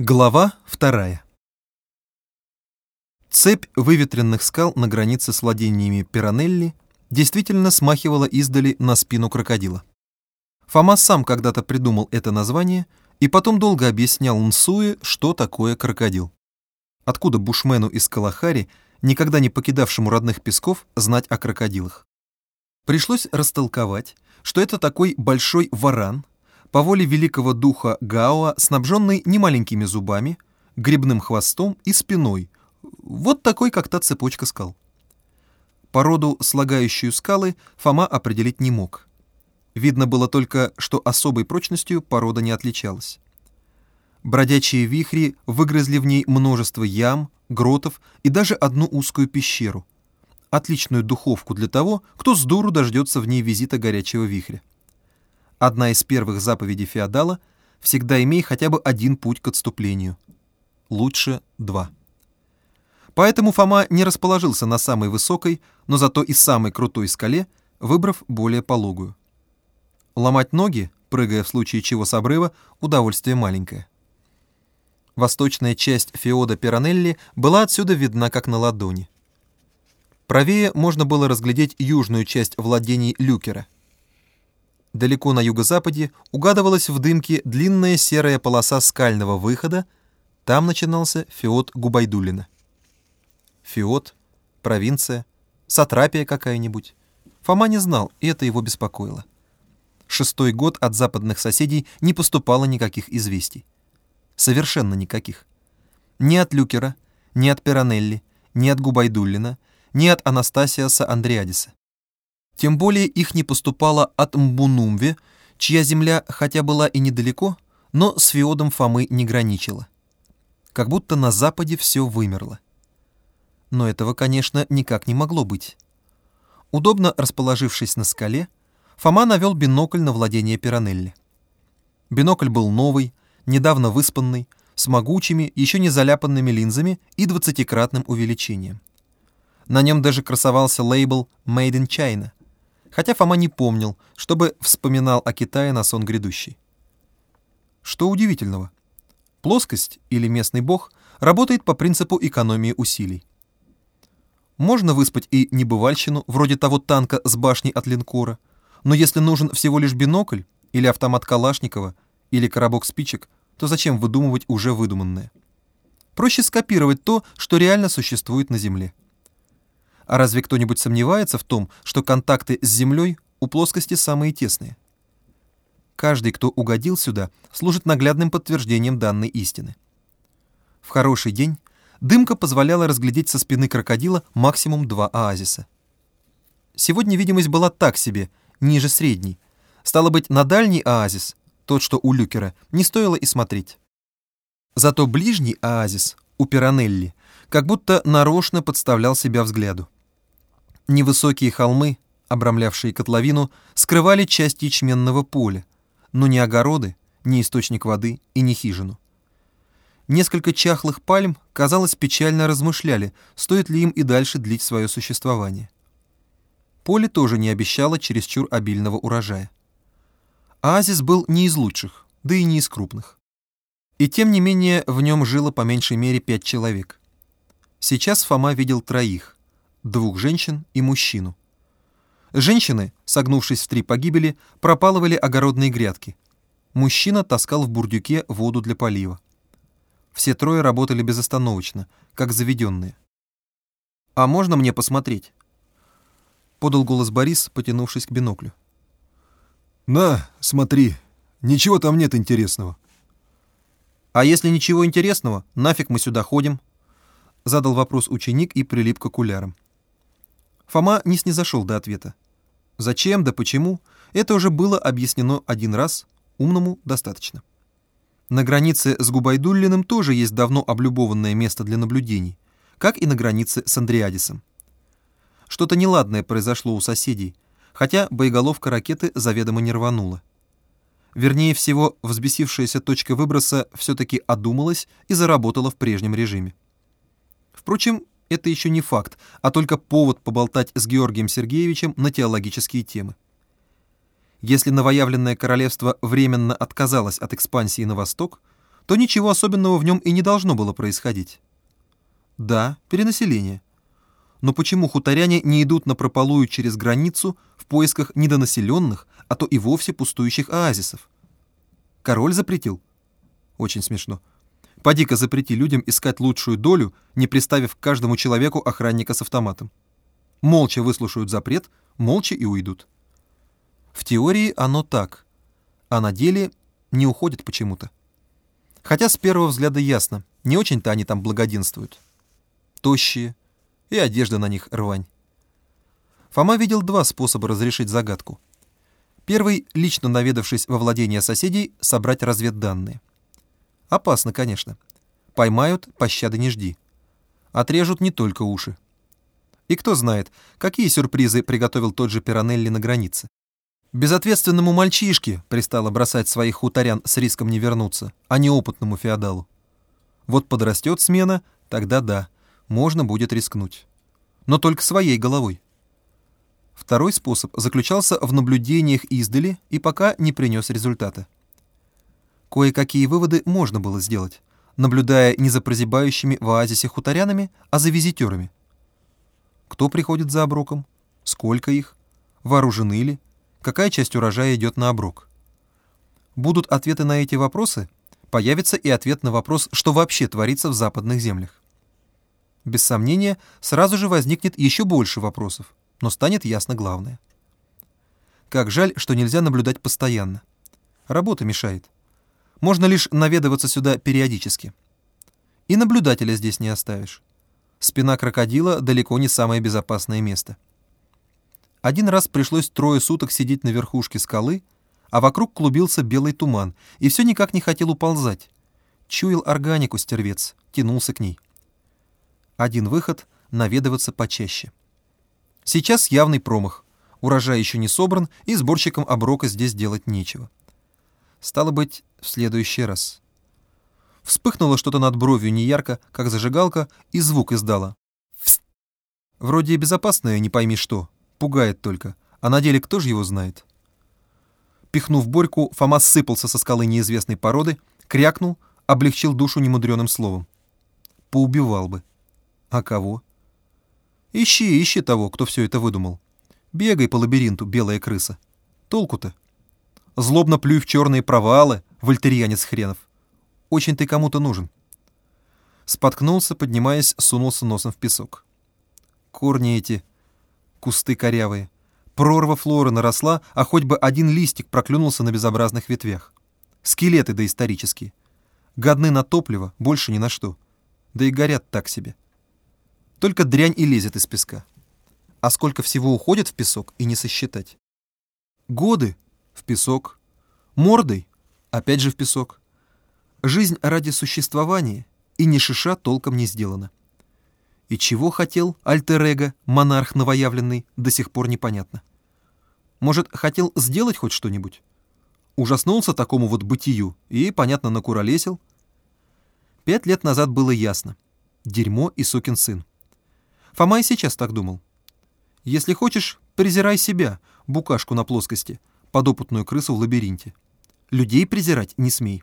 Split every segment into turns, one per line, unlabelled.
Глава вторая. Цепь выветренных скал на границе с владениями Пиранелли действительно смахивала издали на спину крокодила. Фома сам когда-то придумал это название и потом долго объяснял Нсуе, что такое крокодил. Откуда бушмену из Калахари, никогда не покидавшему родных песков, знать о крокодилах? Пришлось растолковать, что это такой большой варан, по воле великого духа Гаоа, снабженный немаленькими зубами, грибным хвостом и спиной, вот такой, как та цепочка скал. Породу, слагающую скалы, Фома определить не мог. Видно было только, что особой прочностью порода не отличалась. Бродячие вихри выгрызли в ней множество ям, гротов и даже одну узкую пещеру. Отличную духовку для того, кто с дуру дождется в ней визита горячего вихря. Одна из первых заповедей феодала — всегда имей хотя бы один путь к отступлению. Лучше два. Поэтому Фома не расположился на самой высокой, но зато и самой крутой скале, выбрав более пологую. Ломать ноги, прыгая в случае чего с обрыва, удовольствие маленькое. Восточная часть феода Пиранелли была отсюда видна как на ладони. Правее можно было разглядеть южную часть владений Люкера — Далеко на юго-западе угадывалась в дымке длинная серая полоса скального выхода, там начинался феод Губайдулина. Феод, провинция, сатрапия какая-нибудь. Фома не знал, и это его беспокоило. Шестой год от западных соседей не поступало никаких известий. Совершенно никаких. Ни от Люкера, ни от Пиранелли, ни от Губайдуллина, ни от Анастасиаса Андриадиса. Тем более их не поступало от Мбунумве, чья земля хотя была и недалеко, но с феодом Фомы не граничила. Как будто на западе все вымерло. Но этого, конечно, никак не могло быть. Удобно расположившись на скале, Фома навел бинокль на владение Пиранелли. Бинокль был новый, недавно выспанный, с могучими, еще не заляпанными линзами и двадцатикратным увеличением. На нем даже красовался лейбл «Made in China», хотя Фома не помнил, чтобы вспоминал о Китае на сон грядущий. Что удивительного? Плоскость или местный бог работает по принципу экономии усилий. Можно выспать и небывальщину, вроде того танка с башней от линкора, но если нужен всего лишь бинокль, или автомат Калашникова, или коробок спичек, то зачем выдумывать уже выдуманное? Проще скопировать то, что реально существует на Земле. А разве кто-нибудь сомневается в том, что контакты с Землей у плоскости самые тесные? Каждый, кто угодил сюда, служит наглядным подтверждением данной истины. В хороший день дымка позволяла разглядеть со спины крокодила максимум два оазиса. Сегодня видимость была так себе, ниже средней. Стало быть, на дальний оазис, тот, что у Люкера, не стоило и смотреть. Зато ближний оазис, у Пиранелли, как будто нарочно подставлял себя взгляду. Невысокие холмы, обрамлявшие котловину, скрывали часть ячменного поля, но ни огороды, ни источник воды и ни хижину. Несколько чахлых пальм, казалось, печально размышляли, стоит ли им и дальше длить свое существование. Поле тоже не обещало чересчур обильного урожая. Оазис был не из лучших, да и не из крупных. И тем не менее в нем жило по меньшей мере пять человек. Сейчас Фома видел троих двух женщин и мужчину. Женщины, согнувшись в три погибели, пропалывали огородные грядки. Мужчина таскал в бурдюке воду для полива. Все трое работали безостановочно, как заведенные. «А можно мне посмотреть?» Подал голос Борис, потянувшись к биноклю.
«На, смотри, ничего там нет интересного».
«А если ничего интересного, нафиг мы сюда ходим?» Задал вопрос ученик и прилип к окулярам. Фома не снизошел до ответа. Зачем да почему, это уже было объяснено один раз, умному достаточно. На границе с Губайдуллиным тоже есть давно облюбованное место для наблюдений, как и на границе с Андриадисом. Что-то неладное произошло у соседей, хотя боеголовка ракеты заведомо не рванула. Вернее всего, взбесившаяся точка выброса все-таки одумалась и заработала в прежнем режиме. Впрочем, это еще не факт, а только повод поболтать с Георгием Сергеевичем на теологические темы. Если новоявленное королевство временно отказалось от экспансии на восток, то ничего особенного в нем и не должно было происходить. Да, перенаселение. Но почему хуторяне не идут на прополую через границу в поисках недонаселенных, а то и вовсе пустующих оазисов? Король запретил? Очень смешно. Поди-ка запрети людям искать лучшую долю, не приставив к каждому человеку охранника с автоматом. Молча выслушают запрет, молча и уйдут. В теории оно так, а на деле не уходит почему-то. Хотя с первого взгляда ясно, не очень-то они там благоденствуют. Тощие, и одежда на них рвань. Фома видел два способа разрешить загадку. Первый, лично наведавшись во владение соседей, собрать разведданные. Опасно, конечно. Поймают, пощады не жди. Отрежут не только уши. И кто знает, какие сюрпризы приготовил тот же Пиранелли на границе. Безответственному мальчишке пристало бросать своих хуторян с риском не вернуться, а не опытному феодалу. Вот подрастет смена, тогда да, можно будет рискнуть. Но только своей головой. Второй способ заключался в наблюдениях издали и пока не принес результата. Кое-какие выводы можно было сделать, наблюдая не за прозябающими в оазисе хуторянами, а за визитерами. Кто приходит за оброком? Сколько их? Вооружены ли? Какая часть урожая идет на оброк? Будут ответы на эти вопросы, появится и ответ на вопрос, что вообще творится в западных землях. Без сомнения, сразу же возникнет еще больше вопросов, но станет ясно главное. Как жаль, что нельзя наблюдать постоянно. Работа мешает. Можно лишь наведываться сюда периодически. И наблюдателя здесь не оставишь. Спина крокодила далеко не самое безопасное место. Один раз пришлось трое суток сидеть на верхушке скалы, а вокруг клубился белый туман, и все никак не хотел уползать. Чуял органику стервец, тянулся к ней. Один выход — наведываться почаще. Сейчас явный промах. Урожай еще не собран, и сборщикам оброка здесь делать нечего. Стало быть, в следующий раз. Вспыхнуло что-то над бровью неярко, как зажигалка, и звук издало. Вроде и безопасное, не пойми что. Пугает только. А на деле кто же его знает? Пихнув Борьку, Фома сыпался со скалы неизвестной породы, крякнул, облегчил душу немудреным словом. Поубивал бы. А кого? Ищи, ищи того, кто все это выдумал. Бегай по лабиринту, белая крыса. Толку-то? Злобно плюй в черные провалы, вольтерьянец хренов. Очень ты кому-то нужен. Споткнулся, поднимаясь, сунулся носом в песок. Корни эти, кусты корявые. Прорва флоры наросла, а хоть бы один листик проклюнулся на безобразных ветвях. Скелеты доисторические. Годны на топливо, больше ни на что. Да и горят так себе. Только дрянь и лезет из песка. А сколько всего уходит в песок и не сосчитать. Годы песок. Мордой опять же в песок. Жизнь ради существования и ни шиша толком не сделана. И чего хотел альтер монарх новоявленный, до сих пор непонятно. Может, хотел сделать хоть что-нибудь? Ужаснулся такому вот бытию и, понятно, накуролесил. Пять лет назад было ясно. Дерьмо и сукин сын. Фома и сейчас так думал. Если хочешь, презирай себя, букашку на плоскости, подопытную крысу в лабиринте. Людей презирать не смей.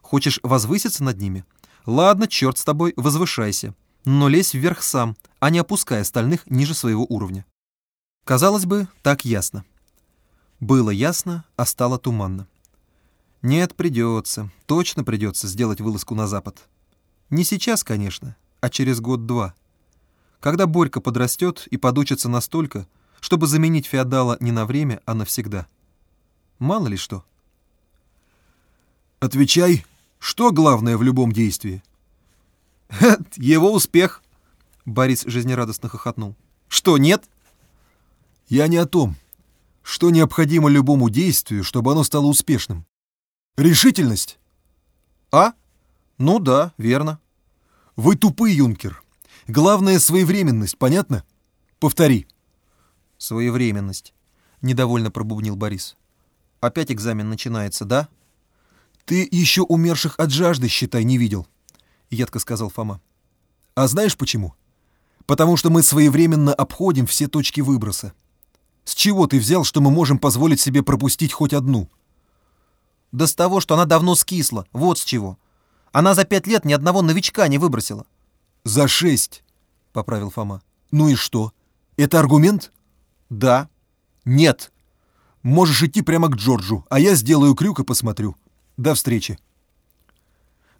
Хочешь возвыситься над ними? Ладно, черт с тобой, возвышайся. Но лезь вверх сам, а не опускай остальных ниже своего уровня. Казалось бы, так ясно. Было ясно, а стало туманно. Нет, придется, точно придется сделать вылазку на запад. Не сейчас, конечно, а через год-два. Когда Борька подрастет и подучится настолько, чтобы заменить феодала не на время, а навсегда. Мало ли что.
Отвечай, что главное в любом действии?
Его успех, Борис жизнерадостно хохотнул. Что, нет?
Я не о том. Что необходимо любому действию, чтобы оно стало успешным? Решительность.
А? Ну да, верно.
Вы тупый, юнкер. Главное — своевременность, понятно? Повтори.
Своевременность. Недовольно пробубнил Борис. Опять экзамен начинается, да?
Ты еще умерших от жажды, считай, не видел, едко сказал Фома. А знаешь почему? Потому что мы своевременно обходим все точки выброса. С чего ты взял, что мы можем позволить себе пропустить хоть одну?
Да с того, что она давно скисла, вот с чего. Она за пять лет ни одного новичка не выбросила.
«За шесть», — поправил Фома. «Ну и что? Это аргумент?»
«Да».
«Нет. Можешь идти прямо к Джорджу, а я сделаю крюк и посмотрю. До встречи».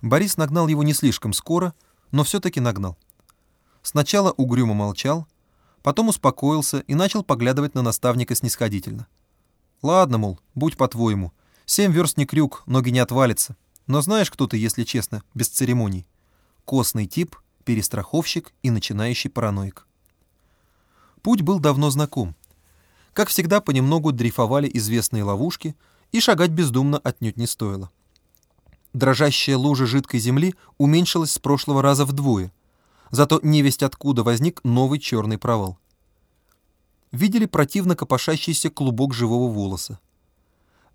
Борис нагнал его не слишком скоро, но все-таки нагнал. Сначала угрюмо молчал, потом успокоился и начал поглядывать на наставника снисходительно. «Ладно, мол, будь по-твоему. Семь верст не крюк, ноги не отвалятся. Но знаешь, кто ты, если честно, без церемоний? Костный тип, перестраховщик и начинающий параноик». Путь был давно знаком. Как всегда, понемногу дрейфовали известные ловушки, и шагать бездумно отнюдь не стоило. Дрожащая лужа жидкой земли уменьшилась с прошлого раза вдвое, зато невесть откуда возник новый черный провал. Видели противно копошащийся клубок живого волоса.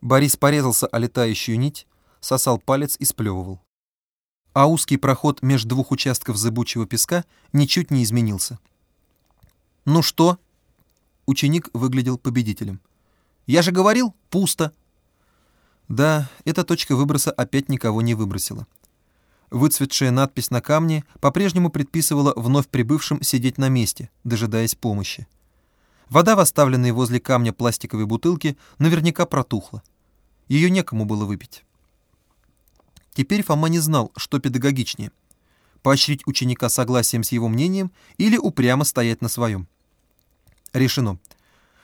Борис порезался о летающую нить, сосал палец и сплевывал. А узкий проход между двух участков зыбучего песка ничуть не изменился. «Ну что?» Ученик выглядел победителем. «Я же говорил, пусто!» Да, эта точка выброса опять никого не выбросила. Выцветшая надпись на камне по-прежнему предписывала вновь прибывшим сидеть на месте, дожидаясь помощи. Вода в оставленной возле камня пластиковой бутылке наверняка протухла. Ее некому было выпить. Теперь Фома не знал, что педагогичнее — поощрить ученика согласием с его мнением или упрямо стоять на своем. Решено.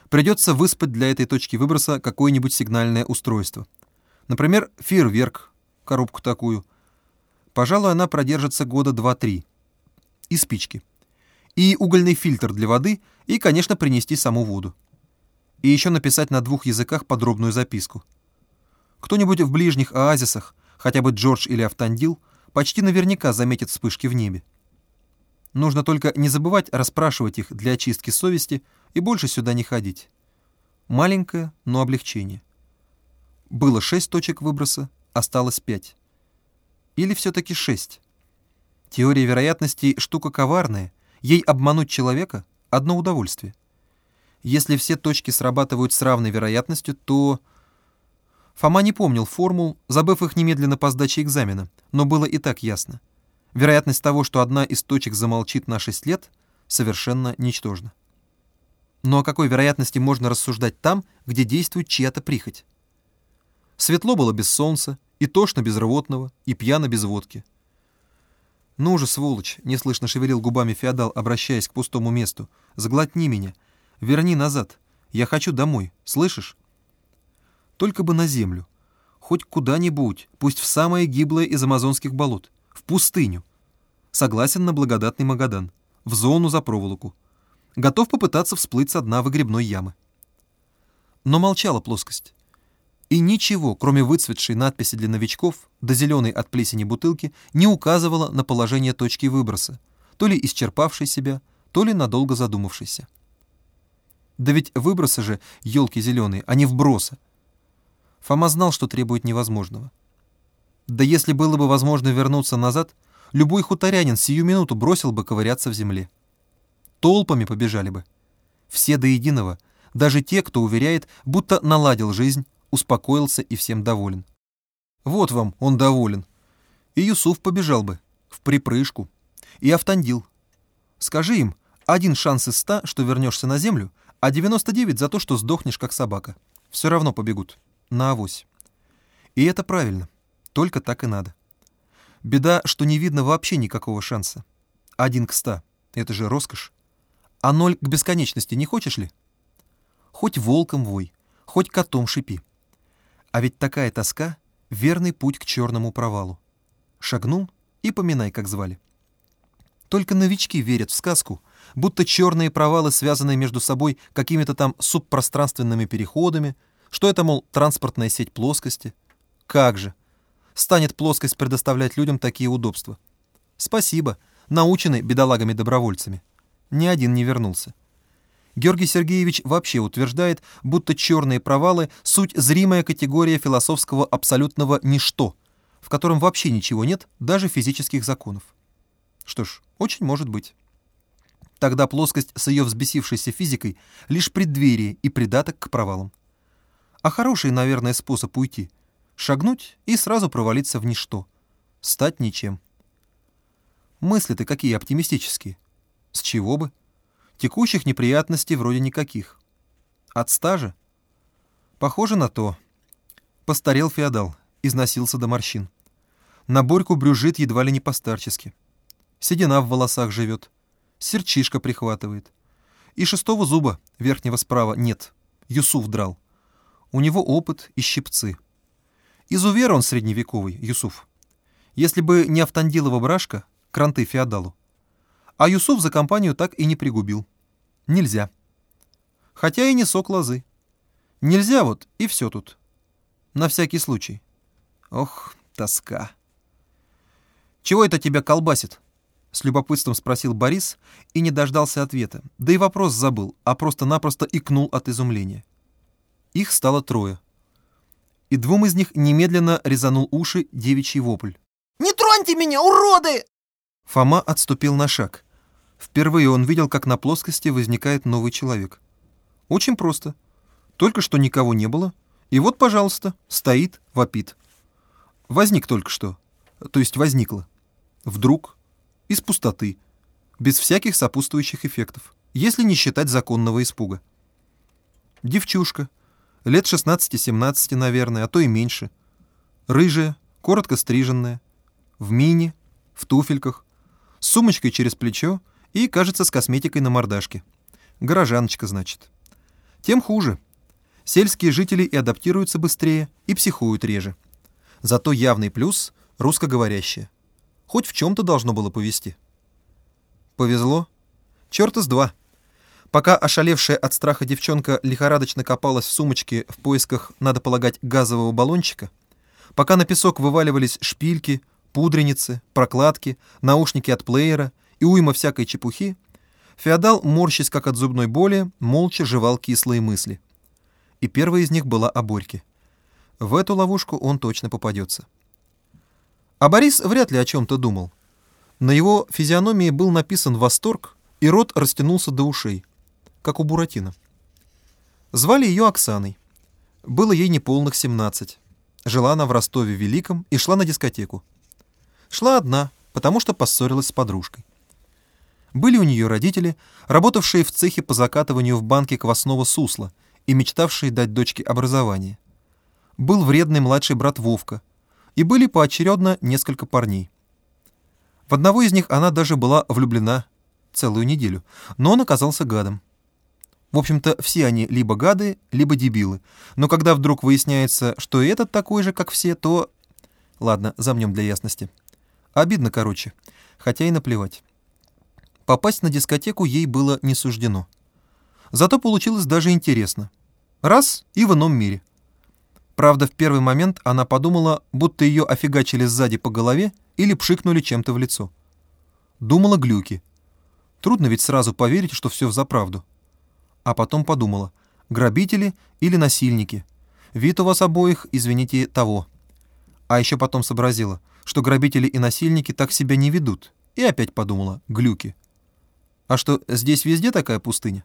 Придется выспать для этой точки выброса какое-нибудь сигнальное устройство — Например, фейерверк, коробку такую. Пожалуй, она продержится года два-три. И спички. И угольный фильтр для воды, и, конечно, принести саму воду. И еще написать на двух языках подробную записку. Кто-нибудь в ближних оазисах, хотя бы Джордж или Автандил, почти наверняка заметит вспышки в небе. Нужно только не забывать расспрашивать их для очистки совести и больше сюда не ходить. Маленькое, но облегчение. Было шесть точек выброса, осталось пять. Или все-таки шесть? Теория вероятностей — штука коварная. Ей обмануть человека — одно удовольствие. Если все точки срабатывают с равной вероятностью, то... Фома не помнил формул, забыв их немедленно по сдаче экзамена, но было и так ясно. Вероятность того, что одна из точек замолчит на 6 лет, совершенно ничтожна. Но о какой вероятности можно рассуждать там, где действует чья-то прихоть? Светло было без солнца, и тошно без рвотного, и пьяно без водки. «Ну же, сволочь!» — неслышно шевелил губами феодал, обращаясь к пустому месту. «Сглотни меня! Верни назад! Я хочу домой, слышишь?» Только бы на землю. Хоть куда-нибудь, пусть в самое гиблое из амазонских болот. В пустыню. Согласен на благодатный Магадан. В зону за проволоку. Готов попытаться всплыть со дна выгребной ямы. Но молчала плоскость. И ничего, кроме выцветшей надписи для новичков, до зеленой от плесени бутылки, не указывало на положение точки выброса, то ли исчерпавшей себя, то ли надолго задумавшейся. Да ведь выбросы же, елки зеленые, а не вброса. Фома знал, что требует невозможного. Да если было бы возможно вернуться назад, любой хуторянин сию минуту бросил бы ковыряться в земле. Толпами побежали бы. Все до единого, даже те, кто уверяет, будто наладил жизнь, успокоился и всем доволен. Вот вам, он доволен. И Юсуф побежал бы, в припрыжку. И Автандил. Скажи им, один шанс из ста, что вернешься на землю, а 99 за то, что сдохнешь, как собака. Все равно побегут. На авось. И это правильно. Только так и надо. Беда, что не видно вообще никакого шанса. Один к ста. Это же роскошь. А ноль к бесконечности не хочешь ли? Хоть волком вой, хоть котом шипи. А ведь такая тоска — верный путь к черному провалу. Шагнул и поминай, как звали. Только новички верят в сказку, будто черные провалы связаны между собой какими-то там субпространственными переходами, что это, мол, транспортная сеть плоскости. Как же! Станет плоскость предоставлять людям такие удобства. Спасибо, научены бедолагами-добровольцами. Ни один не вернулся. Георгий Сергеевич вообще утверждает, будто черные провалы — суть зримая категория философского абсолютного «ничто», в котором вообще ничего нет, даже физических законов. Что ж, очень может быть. Тогда плоскость с ее взбесившейся физикой — лишь преддверие и придаток к провалам. А хороший, наверное, способ уйти — шагнуть и сразу провалиться в ничто. Стать ничем. Мысли-то какие оптимистические. С чего бы? Текущих неприятностей вроде никаких. От стажа? Похоже на то. Постарел феодал, износился до морщин. На Борьку брюжит едва ли не постарчески. Седина в волосах живет. Серчишка прихватывает. И шестого зуба, верхнего справа, нет. Юсуф драл. У него опыт и щипцы. Изувер он средневековый, Юсуф. Если бы не Автандилова брашка, кранты феодалу. А Юсуф за компанию так и не пригубил. Нельзя. Хотя и не сок лозы. Нельзя вот, и все тут. На всякий случай. Ох, тоска. «Чего это тебя колбасит?» С любопытством спросил Борис и не дождался ответа. Да и вопрос забыл, а просто-напросто икнул от изумления. Их стало трое. И двум из них немедленно резанул уши девичий вопль.
«Не троньте меня, уроды!»
Фома отступил на шаг. Впервые он видел, как на плоскости возникает новый человек. Очень просто. Только что никого не было, и вот, пожалуйста, стоит, вопит. Возник только что. То есть возникло. Вдруг, из пустоты, без всяких сопутствующих эффектов, если не считать законного испуга. Девчушка, лет 16-17, наверное, а то и меньше. Рыжая, коротко стриженная, в мини, в туфельках, с сумочкой через плечо и, кажется, с косметикой на мордашке. Горожаночка, значит. Тем хуже. Сельские жители и адаптируются быстрее, и психуют реже. Зато явный плюс — русскоговорящие. Хоть в чем-то должно было повезти. Повезло. Черт из два. Пока ошалевшая от страха девчонка лихорадочно копалась в сумочке в поисках, надо полагать, газового баллончика, пока на песок вываливались шпильки, пудреницы, прокладки, наушники от плеера и уйма всякой чепухи, феодал, морщась как от зубной боли, молча жевал кислые мысли. И первая из них была о Борьке. В эту ловушку он точно попадется. А Борис вряд ли о чем-то думал. На его физиономии был написан восторг, и рот растянулся до ушей, как у Буратино. Звали ее Оксаной. Было ей неполных 17. Жила она в Ростове Великом и шла на дискотеку. Шла одна, потому что поссорилась с подружкой. Были у нее родители, работавшие в цехе по закатыванию в банке квасного сусла и мечтавшие дать дочке образование. Был вредный младший брат Вовка — и были поочередно несколько парней. В одного из них она даже была влюблена целую неделю, но он оказался гадом. В общем-то, все они либо гады, либо дебилы, но когда вдруг выясняется, что и этот такой же, как все, то... Ладно, замнем для ясности. Обидно, короче, хотя и наплевать. Попасть на дискотеку ей было не суждено. Зато получилось даже интересно. Раз — и в ином мире — Правда, в первый момент она подумала, будто ее офигачили сзади по голове или пшикнули чем-то в лицо. Думала глюки. Трудно ведь сразу поверить, что все взаправду. А потом подумала, грабители или насильники. Вид у вас обоих, извините, того. А еще потом сообразила, что грабители и насильники так себя не ведут. И опять подумала, глюки. А что, здесь везде такая пустыня?